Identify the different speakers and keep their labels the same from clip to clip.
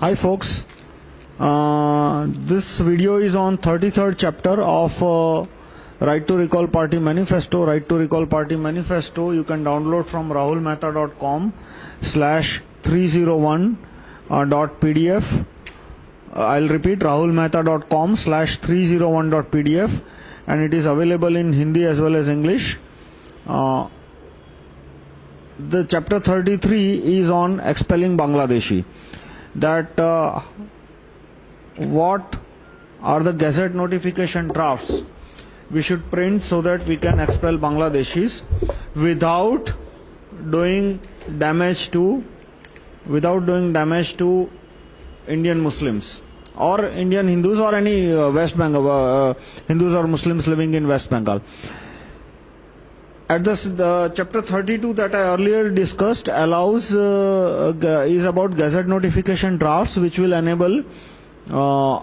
Speaker 1: Hi folks, uh, this video is on 33rd chapter of uh, Right to Recall Party Manifesto. Right to Recall Party Manifesto you can download from rahulmehta.com slash 301 uh, pdf. I'll repeat rahulmehta.com slash 301 dot pdf and it is available in Hindi as well as English. the chapter 33 is on expelling Bangladeshi that uh, what are the gazette notification drafts we should print so that we can expel Bangladeshis without doing damage to without doing damage to Indian Muslims or Indian Hindus or any uh, West Bengal uh, Hindus or Muslims living in West Bengal. At this, the chapter 32 that I earlier discussed allows, uh, is about Gazette notification drafts which will enable uh,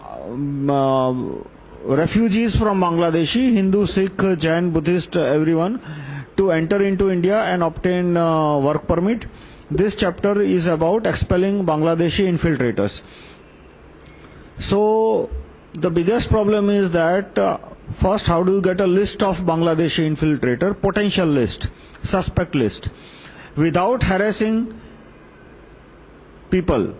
Speaker 1: uh, refugees from Bangladeshi, Hindu, Sikh, Jain, Buddhist, everyone, to enter into India and obtain work permit. This chapter is about expelling Bangladeshi infiltrators. So, the biggest problem is that First, how do you get a list of Bangladeshi infiltrator, potential list, suspect list, without harassing people?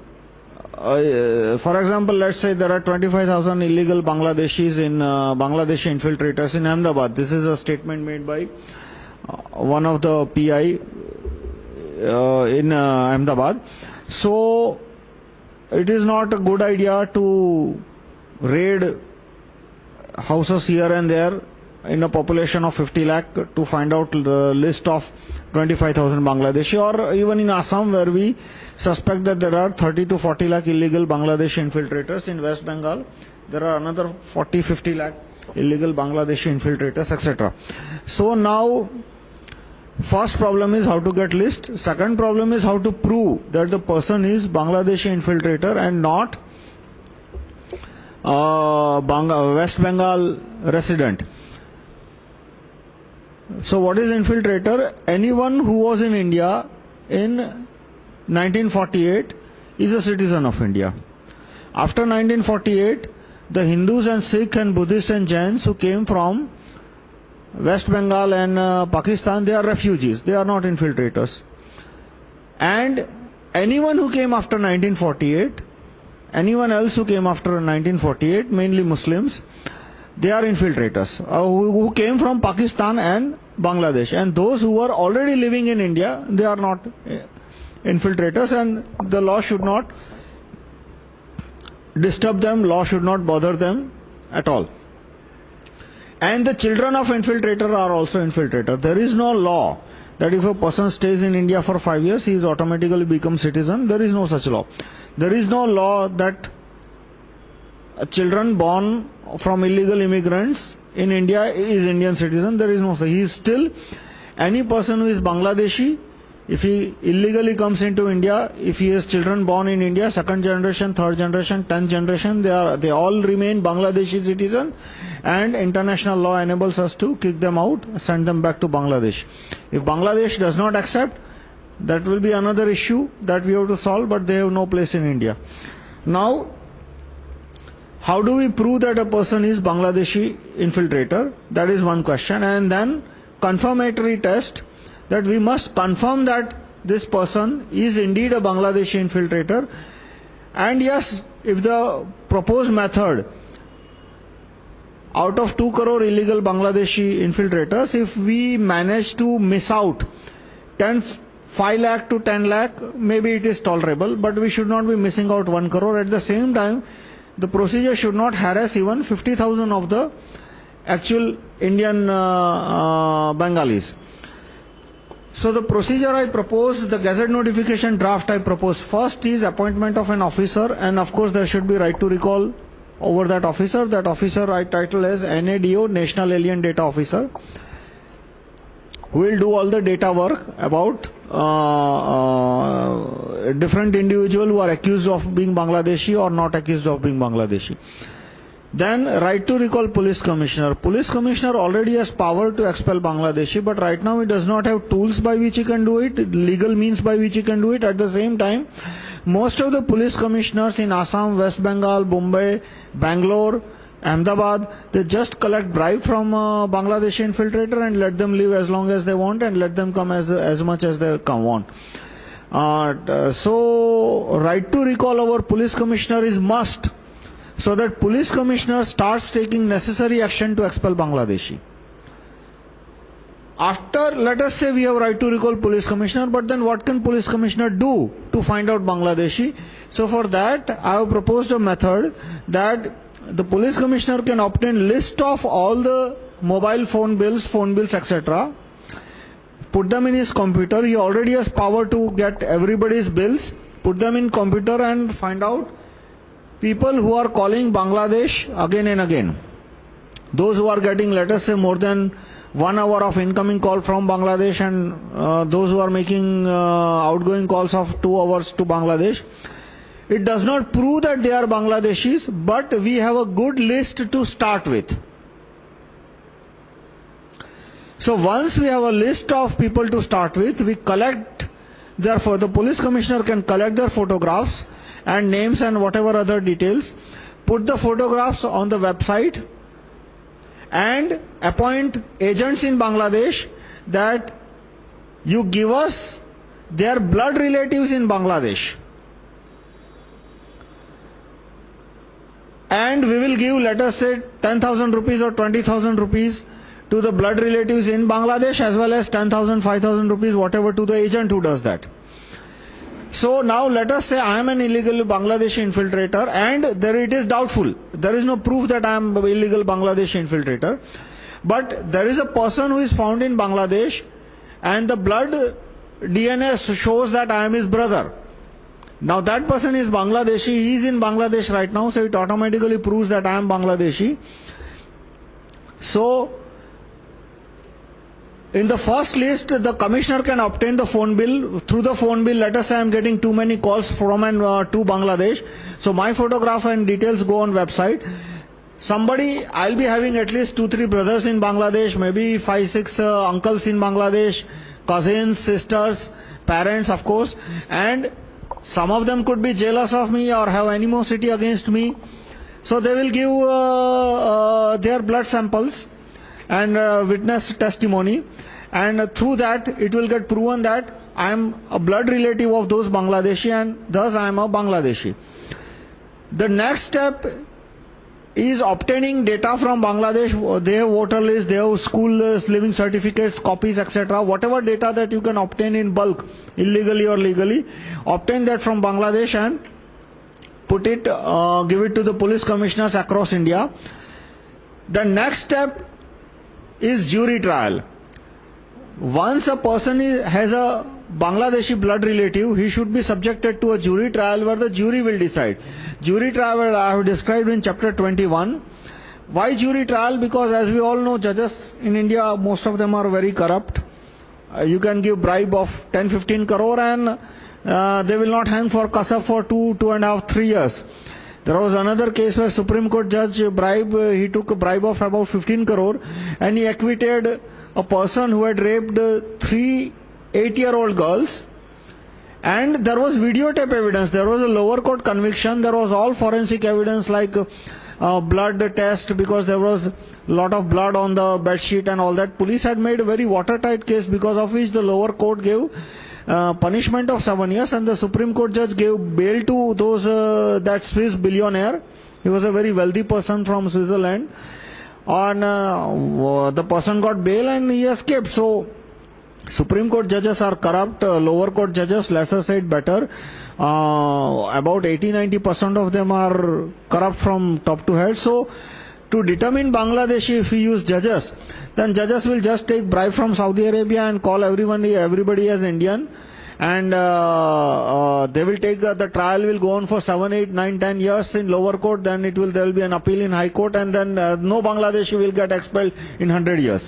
Speaker 1: Uh, for example, let's say there are 25,000 illegal Bangladeshis in uh, Bangladeshi infiltrators in Ahmedabad. This is a statement made by uh, one of the PI in Ahmedabad. So, it is not a good idea to raid houses here and there in a population of 50 lakh to find out the list of 25,000 Bangladeshi, or even in Assam, where we suspect that there are 30 to 40 lakh illegal Bangladeshi infiltrators. In West Bengal, there are another 40 50 lakh illegal Bangladeshi infiltrators, etc. So now, first problem is how to get list. Second problem is how to prove that the person is Bangladeshi infiltrator and not West Bengal resident. So, what is infiltrator? Anyone who was in India in 1948 is a citizen of India. After 1948, the Hindus and Sikhs and Buddhists and Jains who came from West Bengal and uh, Pakistan, they are refugees, they are not infiltrators. And anyone who came after 1948 Anyone else who came after 1948, mainly Muslims, they are infiltrators uh, who, who, came from Pakistan and Bangladesh. And those who were already living in India, they are not uh, infiltrators, and the law should not disturb them, law should not bother them at all. And the children of infiltrator are also infiltrator. There is no law that if a person stays in India for five years, he is automatically become citizen. There is no such law. There is no law that children born from illegal immigrants in India is Indian citizen. There is no. He is still any person who is Bangladeshi. If he illegally comes into India, if he has children born in India, second generation, third generation, tenth generation, they, are, they all remain Bangladeshi citizens, and international law enables us to kick them out, send them back to Bangladesh. If Bangladesh does not accept, that will be another issue that we have to solve, but they have no place in India. Now, how do we prove that a person is Bangladeshi infiltrator? That is one question. And then, confirmatory test that we must confirm that this person is indeed a Bangladeshi infiltrator. And yes, if the proposed method out of 2 crore illegal Bangladeshi infiltrators, if we manage to miss out 10 5 lakh to 10 lakh, maybe it is tolerable, but we should not be missing out 1 crore. At the same time, the procedure should not harass even 50,000 of the actual Indian uh, uh, Bengalis. So, the procedure I propose, the gazette notification draft I propose first is appointment of an officer, and of course, there should be right to recall over that officer. That officer I title as NADO, National Alien Data Officer will do all the data work about uh, uh, different individuals who are accused of being Bangladeshi or not accused of being Bangladeshi. Then, right to recall police commissioner. Police commissioner already has power to expel Bangladeshi, but right now he does not have tools by which he can do it, legal means by which he can do it. At the same time, most of the police commissioners in Assam, West Bengal, Bombay, Bangalore, Ahmedabad, they just collect bribe from uh, Bangladeshi infiltrator and let them live as long as they want and let them come as, as much as they come want. Uh, so, right to recall our police commissioner is must so that police commissioner starts taking necessary action to expel Bangladeshi. After, let us say we have right to recall police commissioner, but then what can police commissioner do to find out Bangladeshi? So for that, I have proposed a method that the police commissioner can obtain list of all the mobile phone bills, phone bills, etc. Put them in his computer. He already has power to get everybody's bills. Put them in computer and find out people who are calling Bangladesh again and again. Those who are getting, let us say, more than one hour of incoming call from Bangladesh and uh, those who are making uh, outgoing calls of two hours to Bangladesh. It does not prove that they are Bangladeshis, but we have a good list to start with. So once we have a list of people to start with, we collect, therefore the police commissioner can collect their photographs and names and whatever other details, put the photographs on the website, and appoint agents in Bangladesh that you give us their blood relatives in Bangladesh. And we will give, let us say, 10,000 rupees or 20,000 rupees to the blood relatives in Bangladesh as well as 10,000, 5,000 rupees, whatever to the agent who does that. So now let us say I am an illegal Bangladeshi infiltrator and there it is doubtful. There is no proof that I am an illegal Bangladeshi infiltrator. But there is a person who is found in Bangladesh and the blood DNA shows that I am his brother. Now that person is Bangladeshi, he is in Bangladesh right now, so it automatically proves that I am Bangladeshi. So in the first list, the commissioner can obtain the phone bill. Through the phone bill, let us say I am getting too many calls from and uh, to Bangladesh. So my photograph and details go on website. Somebody, I'll be having at least two, three brothers in Bangladesh, maybe five, six uh, uncles in Bangladesh, cousins, sisters, parents, of course. And some of them could be jealous of me or have animosity against me. So they will give uh, their blood samples and uh, witness testimony. And uh, through that, it will get proven that I am a blood relative of those Bangladeshi and thus I am a Bangladeshi. The next step is obtaining data from Bangladesh. their voter list, their school list, living certificates, copies, etc. Whatever data that you can obtain in bulk, illegally or legally, obtain that from Bangladesh and put it, uh, give it to the police commissioners across India. The next step is jury trial. Once a person is, has a Bangladeshi blood relative, he should be subjected to a jury trial where the jury will decide. Jury trial I have described in chapter 21. Why jury trial? Because as we all know, judges in India, most of them are very corrupt. Uh, you can give bribe of 10 15 crore and uh, they will not hang for Kasab for two, two and a half, three years. There was another case where Supreme Court judge bribe, he took a bribe of about 15 crore and he acquitted a person who had raped three eight year old girls. And there was videotape evidence, there was a lower court conviction, there was all forensic evidence like uh, blood test because there was a lot of blood on the bed sheet and all that. Police had made a very watertight case because of which the lower court gave uh, punishment of seven years, and the Supreme Court judge gave bail to those uh, that Swiss billionaire. He was a very wealthy person from Switzerland. And the person got bail and he escaped. So, Supreme Court judges are corrupt, lower court judges, lesser said better. about 80 90% of them are corrupt from top to head. So, to determine Bangladeshi, if we use judges, then judges will just take bribe from Saudi Arabia and call everyone, everybody as Indian. And uh, uh, they will take uh, the trial will go on for 7, 8, 9, 10 years in lower court. Then it will, there will be an appeal in high court, and then no Bangladeshi will get expelled in 100 years.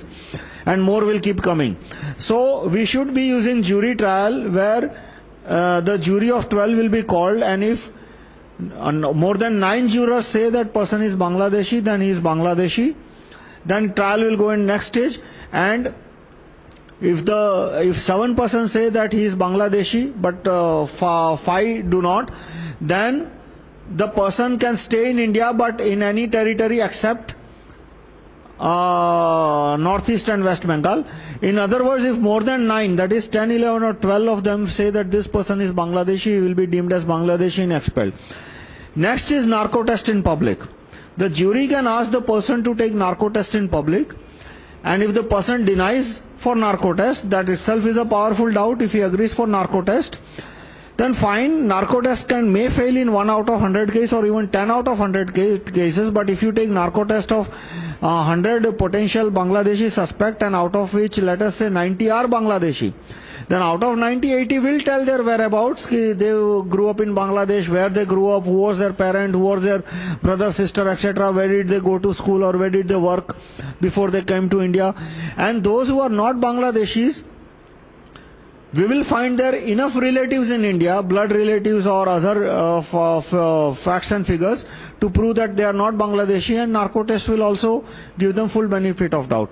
Speaker 1: And more will keep coming. So we should be using jury trial where the jury of 12 will be called, and if uh, more than nine jurors say that person is Bangladeshi, then he is Bangladeshi. Then trial will go in next stage. And if, the, if seven persons say that he is Bangladeshi, but uh, five do not, then the person can stay in India but in any territory except uh, Northeast and West Bengal. In other words, if more than 9, that is 10, 11 or 12 of them say that this person is Bangladeshi, he will be deemed as Bangladeshi and expelled. Next is narco test in public. The jury can ask the person to take narco test in public, and if the person denies for narco test, that itself is a powerful doubt. If he agrees for narco test, then fine, narco test can may fail in 1 out of 100 cases or even 10 out of 100 cases, but if you take narco test of uh, 100 potential Bangladeshi suspect and out of which let us say 90 are Bangladeshi, then out of 90, 80 will tell their whereabouts. They grew up in Bangladesh, where they grew up, who was their parent, who was their brother, sister, etc. Where did they go to school or where did they work before they came to India. And those who are not Bangladeshis, we will find there enough relatives in India, blood relatives or other uh, facts and figures, to prove that they are not Bangladeshi, and narco test will also give them full benefit of doubt.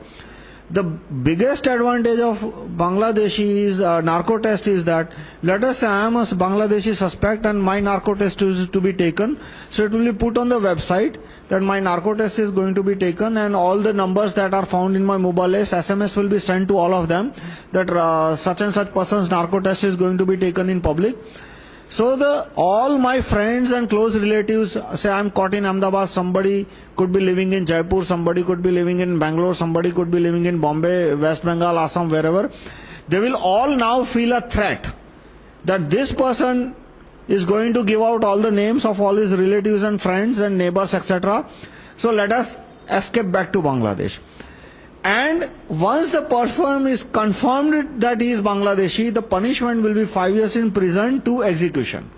Speaker 1: The biggest advantage of Bangladeshi uh, narco test is that, let us say I am a Bangladeshi suspect and my narco test is to be taken. So it will be put on the website that my narco test is going to be taken and all the numbers that are found in my mobile list, SMS will be sent to all of them that uh, such and such person's narco test is going to be taken in public. So, the, all my friends and close relatives say I'm caught in Ahmedabad, somebody could be living in Jaipur, somebody could be living in Bangalore, somebody could be living in Bombay, West Bengal, Assam, wherever. They will all now feel a threat that this person is going to give out all the names of all his relatives and friends and neighbors, etc. So, let us escape back to Bangladesh. And once the person is confirmed that he is Bangladeshi, the punishment will be five years in prison to execution.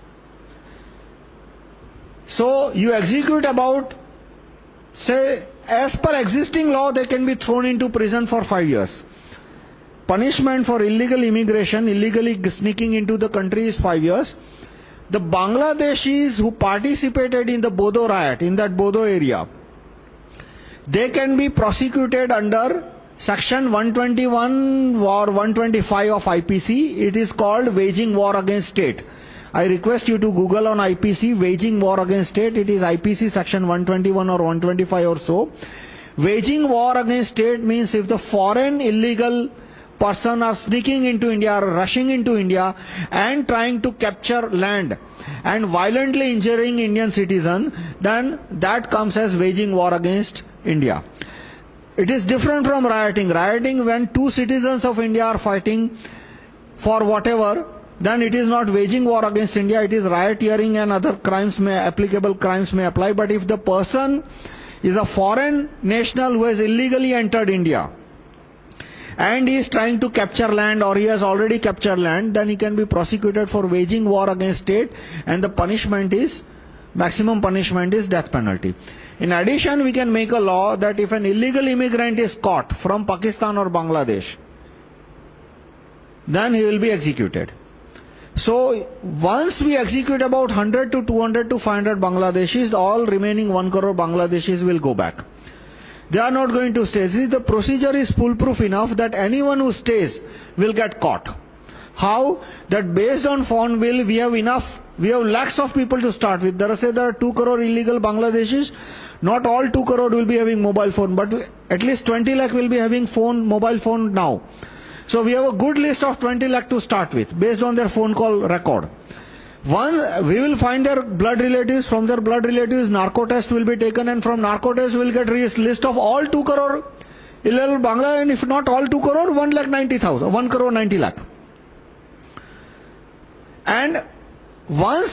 Speaker 1: So, you execute about, say, as per existing law, they can be thrown into prison for five years. Punishment for illegal immigration, illegally sneaking into the country is five years. The Bangladeshis who participated in the Bodo riot, in that Bodo area, they can be prosecuted under section 121 or 125 of IPC. It is called waging war against state. I request you to Google on IPC, waging war against state. It is IPC section 121 or 125 or so. Waging war against state means if the foreign illegal person are sneaking into India or rushing into India and trying to capture land and violently injuring Indian citizen, then that comes as waging war against India. It is different from rioting. Rioting, when two citizens of India are fighting for whatever, then it is not waging war against India, it is rioting and other crimes may, applicable crimes may apply. But if the person is a foreign national who has illegally entered India and he is trying to capture land or he has already captured land, then he can be prosecuted for waging war against state and the punishment is, maximum punishment is death penalty. In addition, we can make a law that if an illegal immigrant is caught from Pakistan or Bangladesh, then he will be executed. So, once we execute about 100 to 200 to 500 Bangladeshis, all remaining 1 crore Bangladeshis will go back. They are not going to stay. See, the procedure is foolproof enough that anyone who stays will get caught. How? That based on phone bill, we have enough, we have lakhs of people to start with. There are, say, there are 2 crore illegal Bangladeshis. Not all 2 crore will be having mobile phone, but at least 20 lakh will be having phone, mobile phone now. So we have a good list of 20 lakh to start with, based on their phone call record. One, we will find their blood relatives. From their blood relatives, narco test will be taken, and from narco test, we will get a list of all 2 crore illegal Bangla, and if not all 2 crore, 1 lakh 90,000, 1 crore 90 lakh. And once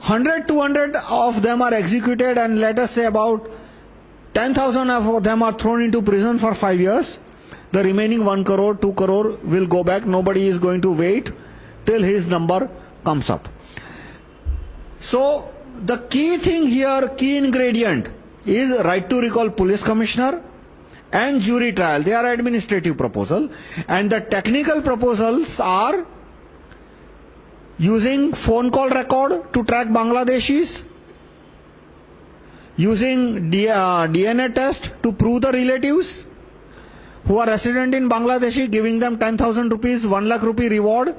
Speaker 1: 100, 200 of them are executed, and let us say about 10,000 of them are thrown into prison for 5 years. The remaining 1 crore, 2 crore will go back. Nobody is going to wait till his number comes up. So, the key thing here, key ingredient, is right to recall police commissioner and jury trial. They are administrative proposal. And the technical proposals are using phone call record to track Bangladeshis, using DNA uh, test to prove the relatives who are resident in Bangladesh, giving them 10,000 rupees, 1 lakh rupee reward.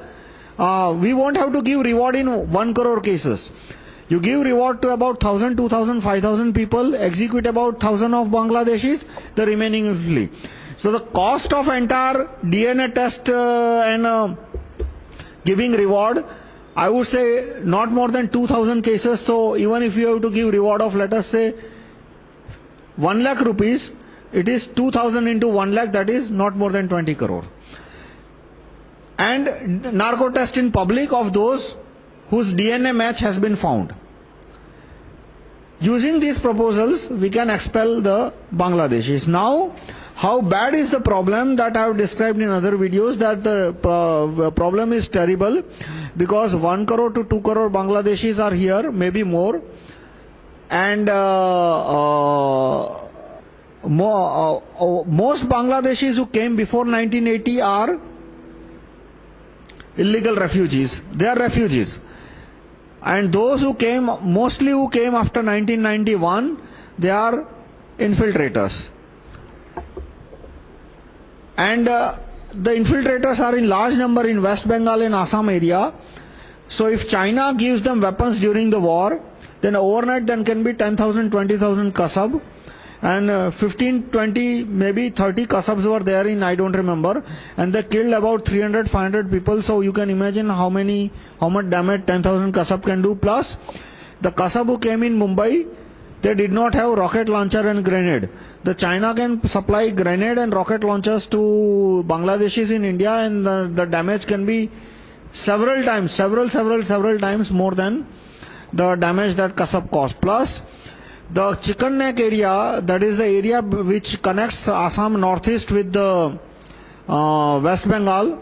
Speaker 1: Uh, we won't have to give reward in 1 crore cases. You give reward to about 1000, 2000, 5000 people, execute about 1000 of Bangladeshis, the remaining flee. So the cost of entire DNA test uh, and uh, giving reward, I would say not more than 2000 cases. So even if you have to give reward of, let us say, 1 lakh rupees, it is 2000 into 1 lakh, that is not more than 20 crore. And narco test in public of those whose DNA match has been found. Using these proposals, we can expel the Bangladeshis. Now, how bad is the problem that I have described in other videos? That the uh, problem is terrible because 1 crore to 2 crore Bangladeshis are here, maybe more. And uh, uh, more, uh, uh, most Bangladeshis who came before 1980 are illegal refugees. They are refugees. And those who came, mostly who came after 1991, they are infiltrators. And uh, the infiltrators are in large number in West Bengal and Assam area. So if China gives them weapons during the war, then overnight then can be 10,000, 20,000 kasab. And uh, 15, 20, maybe 30 Kasabs were there in, I don't remember. And they killed about 300, 500 people. So you can imagine how many, how much damage 10,000 Kasab can do. Plus, the Kasab who came in Mumbai, they did not have rocket launcher and grenade. The China can supply grenade and rocket launchers to Bangladeshis in India, and the, the damage can be several times, several, several, several times more than the damage that Kasab caused. Plus, the Chicken Neck area, that is the area which connects Assam northeast with the uh, West Bengal,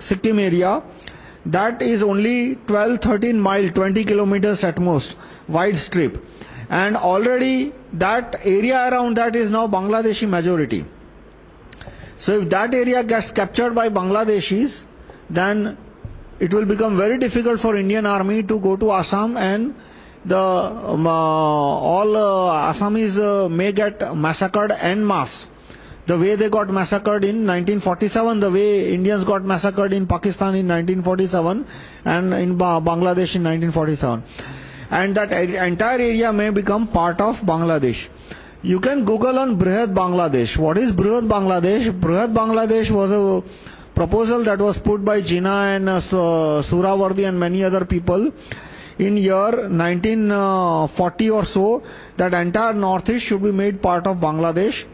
Speaker 1: Sikkim area, that is only 12 13 mile, 20 kilometers at most, wide strip. And already that area around that is now Bangladeshi majority. So if that area gets captured by Bangladeshis, then it will become very difficult for Indian army to go to Assam and the um, uh, all uh, Assamese uh, may get massacred en masse. The way they got massacred in 1947, the way Indians got massacred in Pakistan in 1947 and in Bangladesh in 1947. And that entire area may become part of Bangladesh. You can Google on Brihad Bangladesh. What is Brihad Bangladesh? Brihad Bangladesh was a proposal that was put by Jinnah and uh, Suhrawardy and many other people in year 1940 or so that entire northeast should be made part of Bangladesh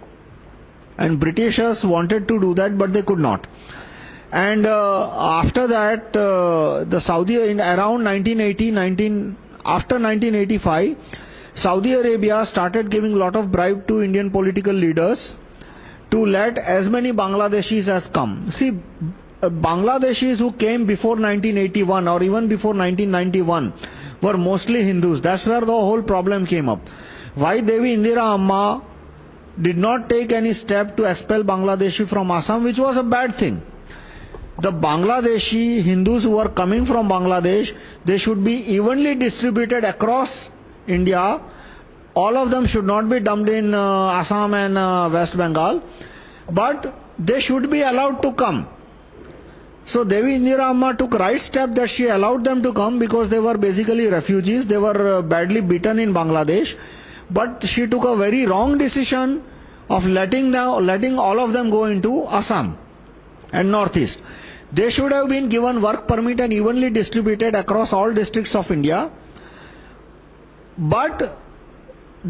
Speaker 1: and Britishers wanted to do that but they could not. And uh, after that, uh, the Saudi, in around 1980, 19, after 1985, Saudi Arabia started giving a lot of bribe to Indian political leaders to let as many Bangladeshis as come. See, uh, Bangladeshis who came before 1981 or even before 1991 were mostly Hindus. That's where the whole problem came up. Why Devi Indira Amma did not take any step to expel Bangladeshi from Assam, which was a bad thing. The Bangladeshi Hindus who are coming from Bangladesh, they should be evenly distributed across India. All of them should not be dumped in uh, Assam and uh, West Bengal, but they should be allowed to come. So Devi Indira Amma took right step that she allowed them to come because they were basically refugees. They were uh, badly beaten in Bangladesh. But she took a very wrong decision of letting, them, letting all of them go into Assam and Northeast. They should have been given work permit and evenly distributed across all districts of India. But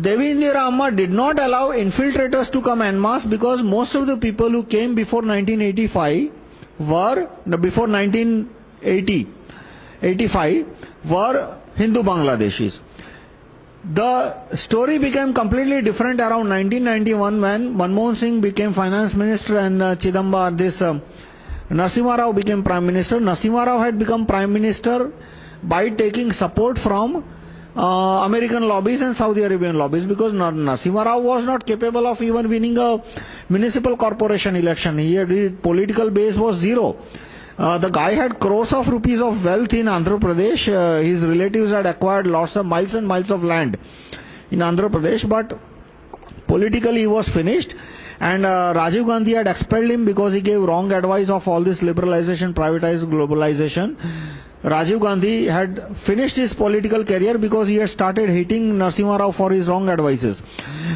Speaker 1: Devi Indira Amma did not allow infiltrators to come en masse because most of the people who came before 1985 were, before 1980, 85, were Hindu Bangladeshis. The story became completely different around 1991 when Manmohan Singh became finance minister and uh, Narasimha Rao became prime minister. Narasimha Rao had become prime minister by taking support from uh, American lobbies and Saudi Arabian lobbies because Narasimha Rao was not capable of even winning a municipal corporation election. He had, his political base was zero. Uh, the guy had crores of rupees of wealth in Andhra Pradesh. Uh, his relatives had acquired lots of miles and miles of land in Andhra Pradesh, but politically he was finished. And uh, Rajiv Gandhi had expelled him because he gave wrong advice of all this liberalization, privatized globalization. Rajiv Gandhi had finished his political career because he had started hating Narasimha Rao for his wrong advices.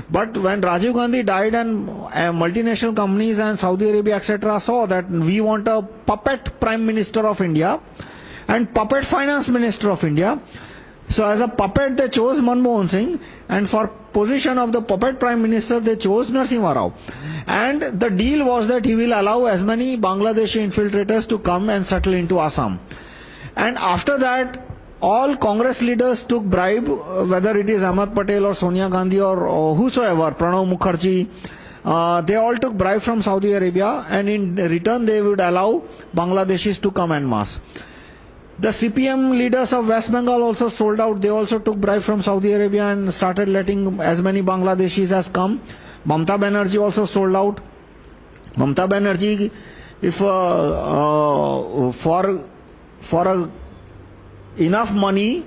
Speaker 1: But when Rajiv Gandhi died and uh, multinational companies and Saudi Arabia etc. saw that we want a puppet Prime Minister of India and puppet Finance Minister of India, so as a puppet they chose Manmohan Singh and for position of the puppet Prime Minister they chose Narasimha Rao. And the deal was that he will allow as many Bangladeshi infiltrators to come and settle into Assam. And after that, all Congress leaders took bribe, uh, whether it is Ahmad Patel or Sonia Gandhi or, or whosoever, Pranab Mukherjee, uh, they all took bribe from Saudi Arabia and in return they would allow Bangladeshis to come en masse. The CPM leaders of West Bengal also sold out. They also took bribe from Saudi Arabia and started letting as many Bangladeshis as come. Mamta Banerjee also sold out. Mamta Banerjee, if uh, uh, for for enough money,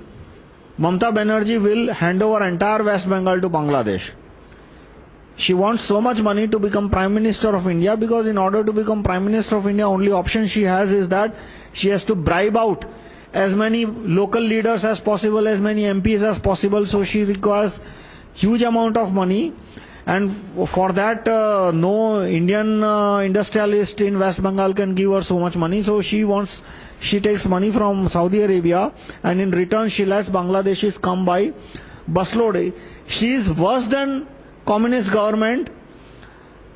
Speaker 1: Mamta Banerjee will hand over entire West Bengal to Bangladesh. She wants so much money to become Prime Minister of India because, in order to become Prime Minister of India, only option she has is that she has to bribe out as many local leaders as possible, as many MPs as possible. So she requires huge amount of money. And for that, uh, no Indian uh, industrialist in West Bengal can give her so much money. So she wants she takes money from Saudi Arabia and in return she lets Bangladeshis come by busload. She is worse than communist government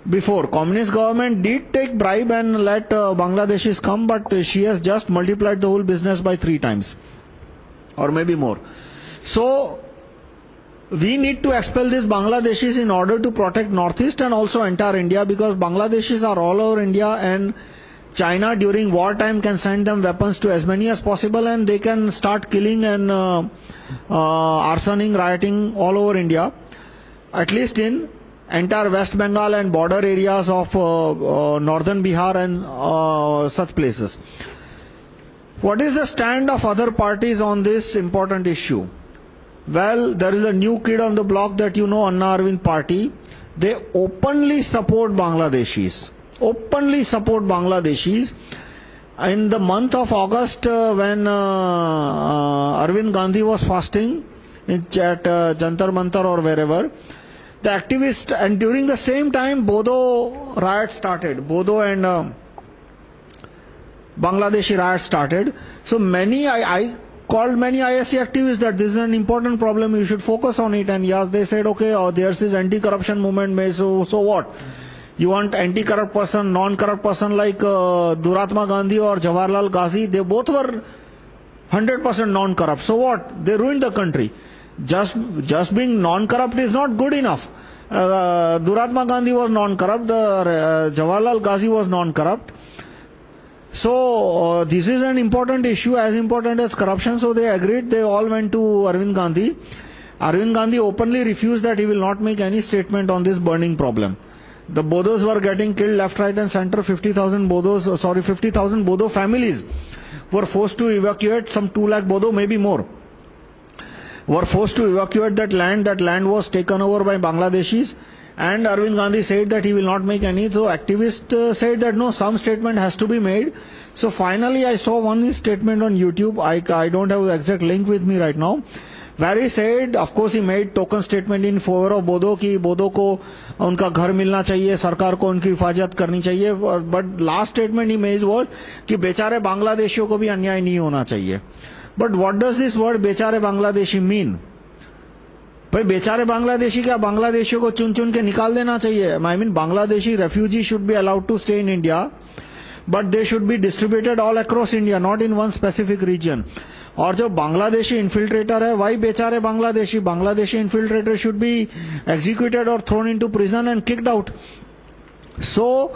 Speaker 1: before. Communist government did take bribe and let uh, Bangladeshis come, but she has just multiplied the whole business by three times or maybe more. So, we need to expel these Bangladeshis in order to protect Northeast and also entire India because Bangladeshis are all over India and China during wartime can send them weapons to as many as possible and they can start killing and uh, uh, arsoning, rioting all over India, at least in entire West Bengal and border areas of uh, uh northern Bihar and uh, such places. What is the stand of other parties on this important issue? Well, there is a new kid on the block that you know, Anna Arvind Party. They openly support Bangladeshis openly support Bangladeshis. In the month of August, uh, when uh, uh, Arvind Gandhi was fasting at uh, Jantar Mantar or wherever, the activists, and during the same time, Bodo riot started. Bodo and uh, Bangladeshi riot started. So many, I, I called many ISC activists that this is an important problem, you should focus on it. And yes, they said, okay, oh, there's this anti corruption movement, so, so what? You want anti corrupt person, non corrupt person like uh, Duratma Gandhi or Jawaharlal Ghazi, they both were 100% non corrupt. So what? They ruined the country. Just, just being non corrupt is not good enough. Uh, Duratma Gandhi was non corrupt, uh, Jawaharlal Ghazi was non corrupt. So, uh, this is an important issue, as important as corruption. So, they agreed, they all went to Arvind Gandhi. Arvind Gandhi openly refused that he will not make any statement on this burning problem. The Bodos were getting killed left, right, and center. 50,000 Bodos, uh, sorry, 50,000 Bodo families were forced to evacuate, some 2 lakh Bodo, maybe more were forced to evacuate that land. That land was taken over by Bangladeshis. And Arvind Gandhi said that he will not make any. So activists uh, said that no, some statement has to be made. So finally, I saw one statement on YouTube. I, I don't have the exact link with me right now. Where he said, of course, he made token statement in favor of Bodo ki Bodo ko unka ghar milna chahiye, sarkar ko unki hifazat karni chahiye. But last statement he made was ki bechare Bangladeshiyon ko bhi anyay nahi hona chahiye. But what does this word बेचारे Bangladeshi mean? भाई बेचारे बांग्लादेशी क्या बांग्लादेशियों को चुन चुन के निकाल देना चाहिए? I mean Bangladeshi refugee should be allowed to stay in India, but they should be distributed all across India, not in one specific region. और जो बांग्लादेशी infiltrator है, why बेचारे Bangladeshi? Bangladeshi infiltrator should be executed or thrown into prison and kicked out. So,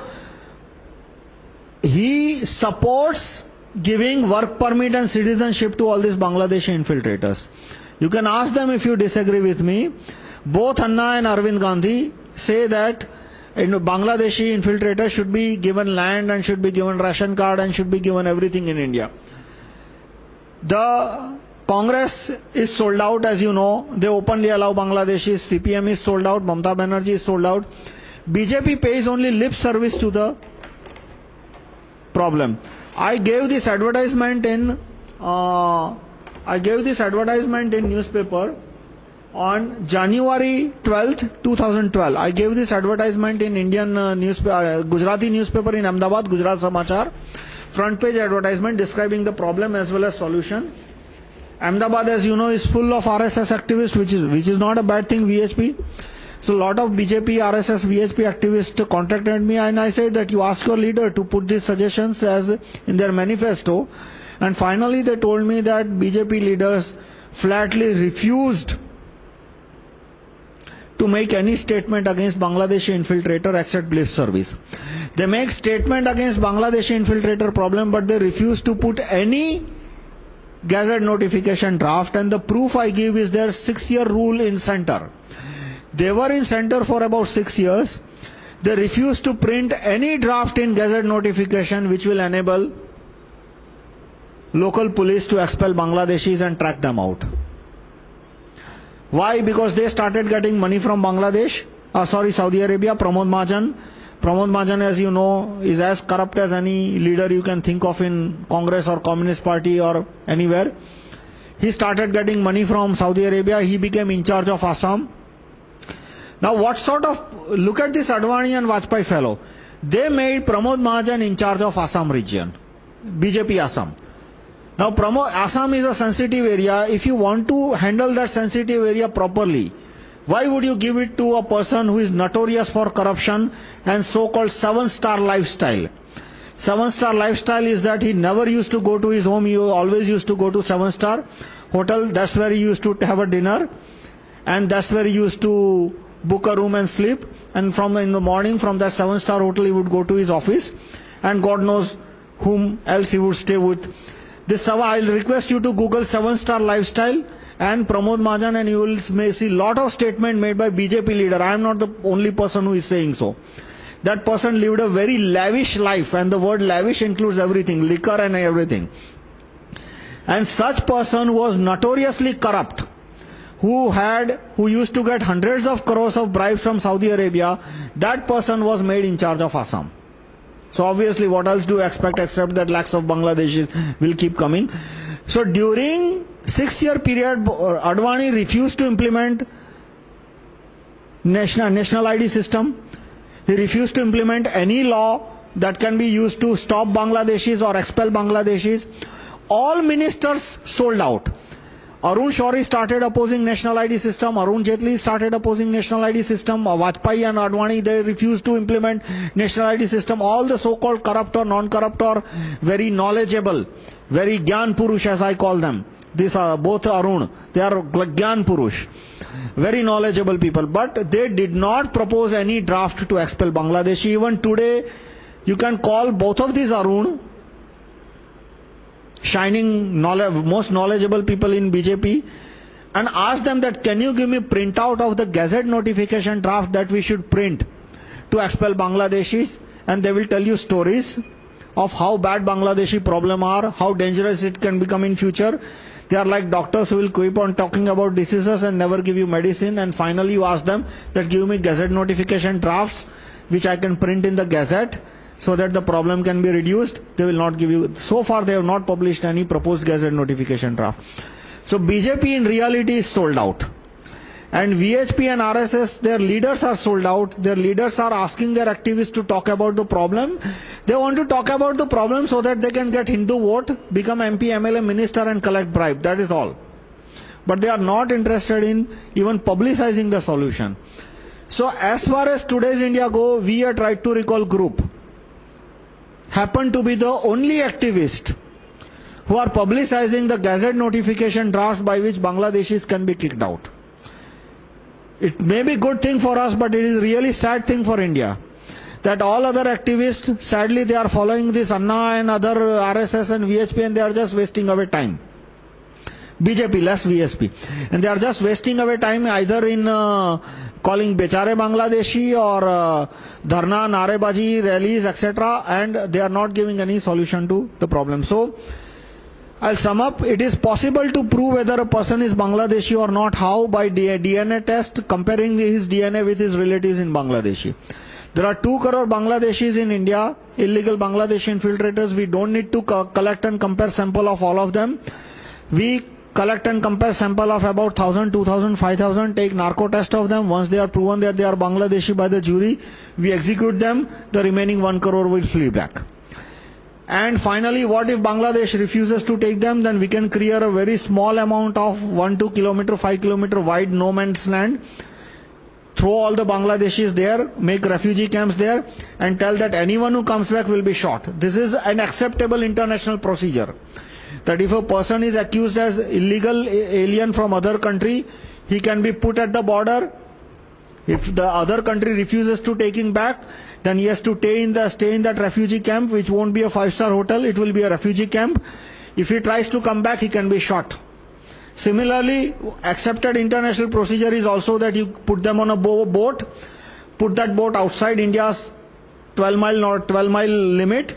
Speaker 1: he supports giving work permit and citizenship to all these Bangladeshi infiltrators. You can ask them if you disagree with me. Both Anna and Arvind Gandhi say that in Bangladeshi infiltrators should be given land and should be given ration card and should be given everything in India. The Congress is sold out, as you know. They openly allow Bangladeshis. CPM is sold out. Mamta Banerjee is sold out. BJP pays only lip service to the problem. I gave this advertisement in, uh, I gave this advertisement in newspaper on January 12th, 2012. I gave this advertisement in Indian uh, newspaper, uh, Gujarati newspaper in Ahmedabad, Gujarat Samachar. Front page advertisement describing the problem as well as solution. Ahmedabad, as you know, is full of RSS activists, which is, which is not a bad thing, VHP. So, a lot of BJP, RSS, VHP activists contacted me, and I said that you ask your leader to put these suggestions as in their manifesto. And finally, they told me that BJP leaders flatly refused to make any statement against Bangladeshi infiltrator except lip service. They make statement against Bangladeshi infiltrator problem, but they refuse to put any Gazette notification draft, and the proof I give is their six year rule in center. They were in center for about six years. They refused to print any draft in Gazette notification which will enable local police to expel Bangladeshis and track them out. Why? Because they started getting money from Bangladesh, uh, sorry, Saudi Arabia, Pramod Mahajan. Pramod Mahajan, as you know, is as corrupt as any leader you can think of in Congress or Communist Party or anywhere. He started getting money from Saudi Arabia. He became in charge of Assam. Now, what sort of. Look at this Advani and Vajpayee fellow. They made Pramod Mahajan in charge of Assam region, BJP Assam. Now, Pramod, Assam is a sensitive area. If you want to handle that sensitive area properly, why would you give it to a person who is notorious for corruption and so called seven star lifestyle? Seven star lifestyle is that he never used to go to his home, he always used to go to seven star hotel. That's where he used to have a dinner, and that's where he used to book a room and sleep. And from in the morning, from that seven star hotel, he would go to his office, and God knows whom else he would stay with. This I'll request you to Google seven star lifestyle and Pramod Mahajan, and you will may see lot of statement made by BJP leader. I am not the only person who is saying so. That person lived a very lavish life, and the word lavish includes everything, liquor and everything. And such person was notoriously corrupt, who had, who used to get hundreds of crores of bribes from Saudi Arabia. That person was made in charge of Assam. So obviously, what else do you expect except that lakhs of Bangladeshis will keep coming? So during six year period, Advani refused to implement national, national ID system. He refused to implement any law that can be used to stop Bangladeshis or expel Bangladeshis. All ministers sold out. Arun Shourie started opposing national ID system. Arun Jaitley started opposing national ID system. Vajpayee and Advani, they refused to implement national ID system. All the so-called corrupt or non-corrupt or very knowledgeable, very Gyan Purush as I call them. These are both Arun. They are Gyan Purush. Very knowledgeable people. But they did not propose any draft to expel Bangladesh. Even today, you can call both of these Arun shining, knowledge, most knowledgeable people in BJP and ask them that can you give me printout of the Gazette notification draft that we should print to expel Bangladeshis? And they will tell you stories of how bad Bangladeshi problem are, how dangerous it can become in future. They are like doctors who will keep on talking about diseases and never give you medicine. And finally you ask them that give me Gazette notification drafts which I can print in the Gazette so that the problem can be reduced, they will not give you. So far, they have not published any proposed gazette notification draft. So, BJP in reality is sold out. And VHP and RSS, their leaders are sold out. Their leaders are asking their activists to talk about the problem. They want to talk about the problem so that they can get Hindu vote, become MP, MLA, minister, and collect bribe. That is all. But they are not interested in even publicizing the solution. So, as far as today's India go, we are trying to recall group happen to be the only activists who are publicizing the Gazette notification draft by which Bangladeshis can be kicked out. It may be a good thing for us, but it is really sad thing for India. That all other activists, sadly, they are following this Anna and other RSS and VHP and they are just wasting away time. BJP, less VSP. And they are just wasting away time either in uh, calling Bechare Bangladeshi or uh, Dharna, Narebaji, rallies, etc. And they are not giving any solution to the problem. So, I'll sum up. It is possible to prove whether a person is Bangladeshi or not. How? By DNA test, comparing his DNA with his relatives in Bangladeshi. There are 2 crore Bangladeshis in India, illegal Bangladeshi infiltrators. We don't need to co collect and compare sample of all of them. We collect and compare sample of about 1000, 2000, 5000, take narco test of them. Once they are proven that they are Bangladeshi by the jury, we execute them. The remaining 1 crore will flee back. And finally, what if Bangladesh refuses to take them? Then we can create a very small amount of 1, 2 kilometer, 5 kilometer wide no man's land. Throw all the Bangladeshis there, make refugee camps there, and tell that anyone who comes back will be shot. This is an acceptable international procedure. That if a person is accused as illegal alien from other country, he can be put at the border. If the other country refuses to take him back, then he has to stay in, the, stay in that refugee camp, which won't be a five star hotel, it will be a refugee camp. If he tries to come back, he can be shot. Similarly, accepted international procedure is also that you put them on a boat, put that boat outside India's 12 mile or 12 mile limit,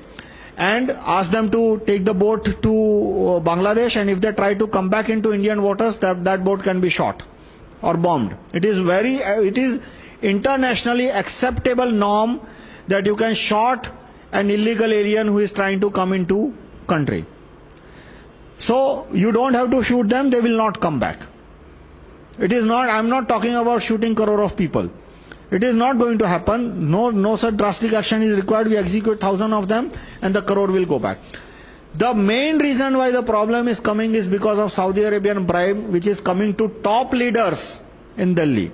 Speaker 1: and ask them to take the boat to uh, Bangladesh. And if they try to come back into Indian waters, that, that boat can be shot or bombed. It is very, uh, it is internationally acceptable norm that you can shot an illegal alien who is trying to come into country. So you don't have to shoot them, they will not come back. It is not, I'm not talking about shooting crore of people. It is not going to happen. No, no such drastic action is required. We execute thousand of them and the crore will go back. The main reason why the problem is coming is because of Saudi Arabian bribe, which is coming to top leaders in Delhi.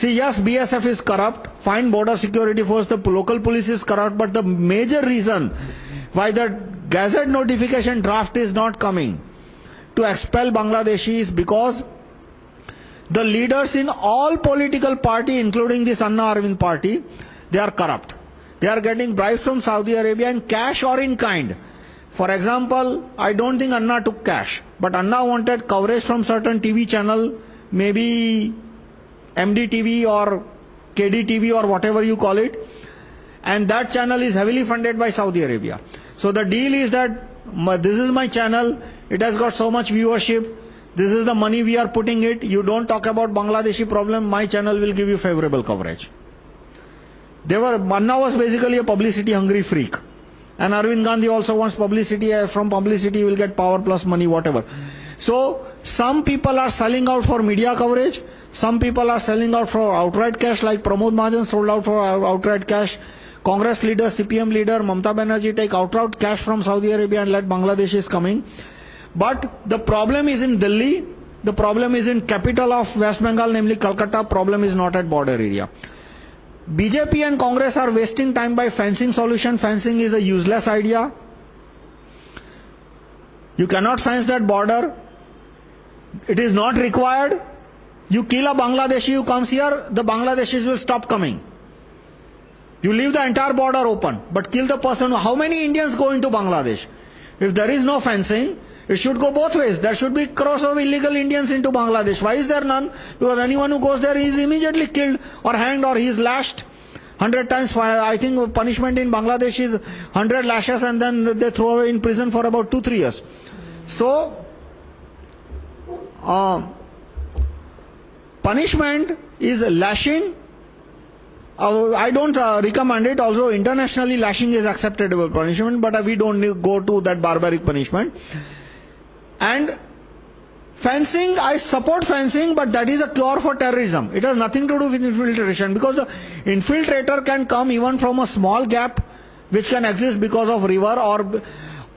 Speaker 1: See, yes, BSF is corrupt, fine border security force, the local police is corrupt, but the major reason why the gazette notification draft is not coming to expel Bangladeshi is because the leaders in all political party, including this Anna Arvind party, they are corrupt. They are getting bribes from Saudi Arabia in cash or in kind. For example, I don't think Anna took cash, but Anna wanted coverage from certain TV channel, maybe NDTV or KDTV or whatever you call it. And that channel is heavily funded by Saudi Arabia. So the deal is that this is my channel, it has got so much viewership, this is the money we are putting it. You don't talk about Bangladeshi problem, my channel will give you favorable coverage. They were, Manna was basically a publicity hungry freak. And Arvind Gandhi also wants publicity. Uh, from publicity, you will get power plus money, whatever. So, some people are selling out for media coverage. Some people are selling out for outright cash, like Pramod Mahajan sold out for outright cash. Congress leader, CPM leader, Mamta Banerjee take outright cash from Saudi Arabia and let Bangladesh is coming. But the problem is in Delhi. The problem is in capital of West Bengal, namely Calcutta. Problem is not at border area. BJP and Congress are wasting time by fencing solution. Fencing is a useless idea. You cannot fence that border. It is not required. You kill a Bangladeshi who comes here, the Bangladeshis will stop coming. You leave the entire border open, but kill the person. How many Indians go into Bangladesh? If there is no fencing, it should go both ways. There should be cross of illegal Indians into Bangladesh. Why is there none? Because anyone who goes there is immediately killed or hanged or he is lashed. 100 times, I think punishment in Bangladesh is 100 lashes and then they throw away in prison for about 2 3 years. So, uh, punishment is lashing. Uh, I don't uh, recommend it, although internationally lashing is acceptable punishment, but we don't go to that barbaric punishment. And fencing, I support fencing, but that is a cure for terrorism. It has nothing to do with infiltration because the infiltrator can come even from a small gap which can exist because of river or,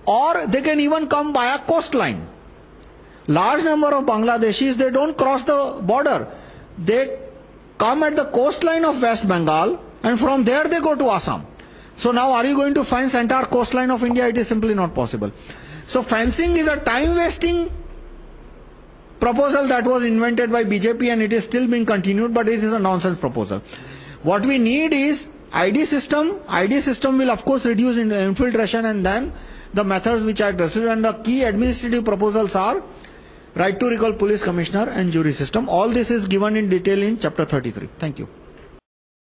Speaker 1: or they can even come by a coastline. Large number of Bangladeshis, they don't cross the border. They come at the coastline of West Bengal and from there they go to Assam. So now are you going to fence entire coastline of India? It is simply not possible. So fencing is a time wasting proposal that was invented by BJP and it is still being continued, but it is a nonsense proposal. What we need is ID system. ID system will of course reduce infiltration and then the methods which are discussed and the key administrative proposals are right to recall police commissioner and jury system. All this is given in detail in chapter 33. Thank you.